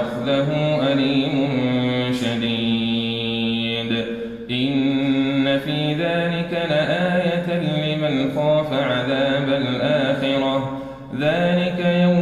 أخذه أليم شديد. إن في ذلك لآية لمن خاف عذاب الآخرة. ذلك يوم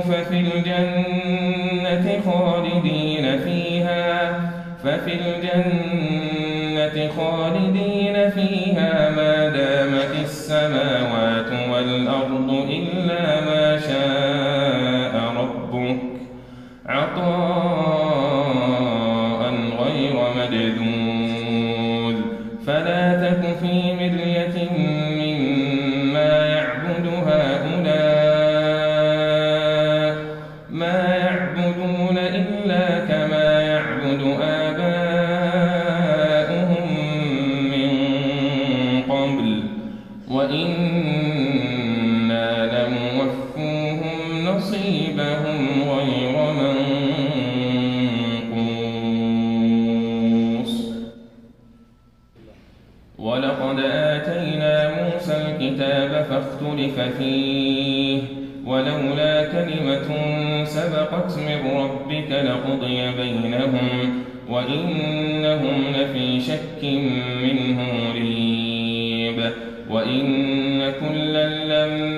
ففي الجنة خالدين فيها ففي الجنة خالدين فيها ما دامت السماوات نصيبهم غير منقوص. ولقد آتينا موسى الكتاب فاختلف فيه ولولا كلمة سبقت من ربك لقضي بينهم وإنهم لفي شك منه مريب وإن كلا لما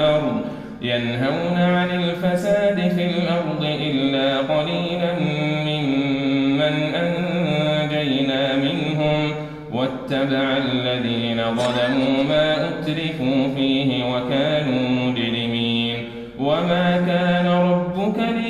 الأرض ينهون عن الفساد في الأرض إلا قليلا ممن أنجينا منهم واتبع الذين ظلموا ما أترفوا فيه وكانوا مجرمين. وما كان ربك ليهلك